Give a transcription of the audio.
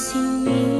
sim